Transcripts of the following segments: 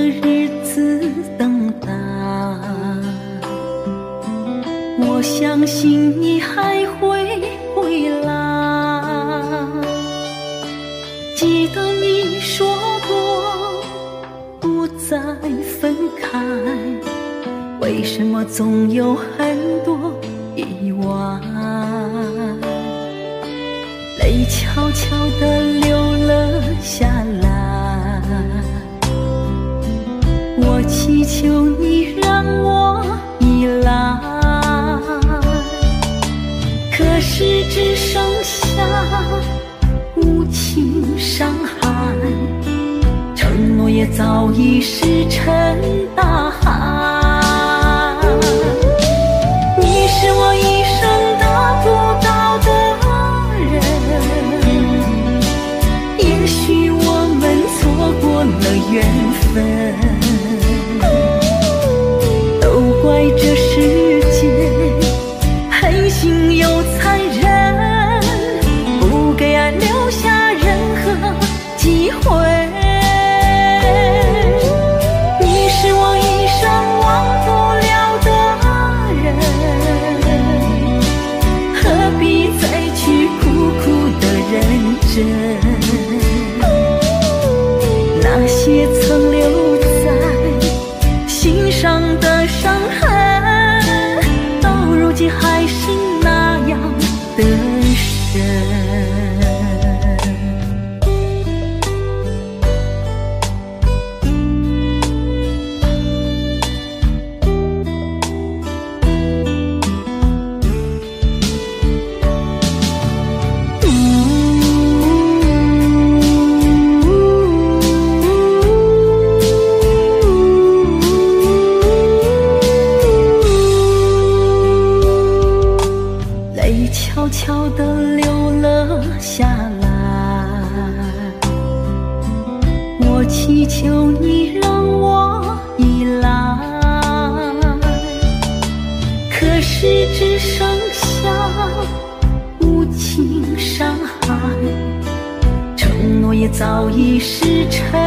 的日子等待，我相信你还会回来。记得你说过不再分开，为什么总有很多意外？泪悄悄地流了下来。可是只剩下无情伤害，承诺也早已石沉大海。你是我一生得不到的人，也许我们错过了缘分。祈求你让我依赖，可是只剩下无情伤害，承诺也早已石沉。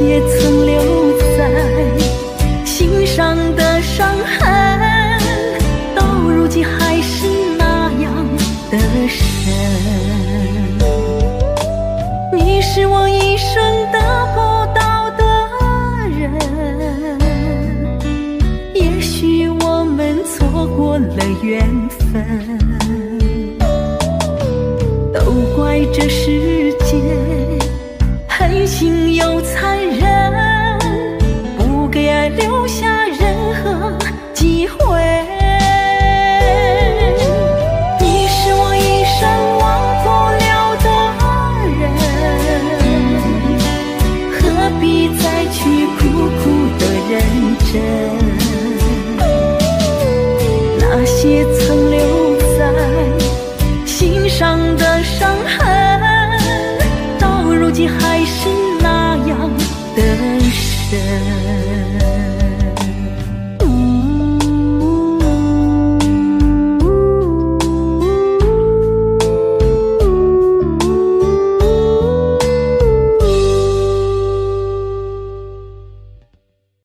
也曾留在心上的伤痕，到如今还是那样的深。你是我一生得不到的人，也许我们错过了缘分。都怪这世界 land.